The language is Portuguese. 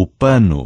o pano.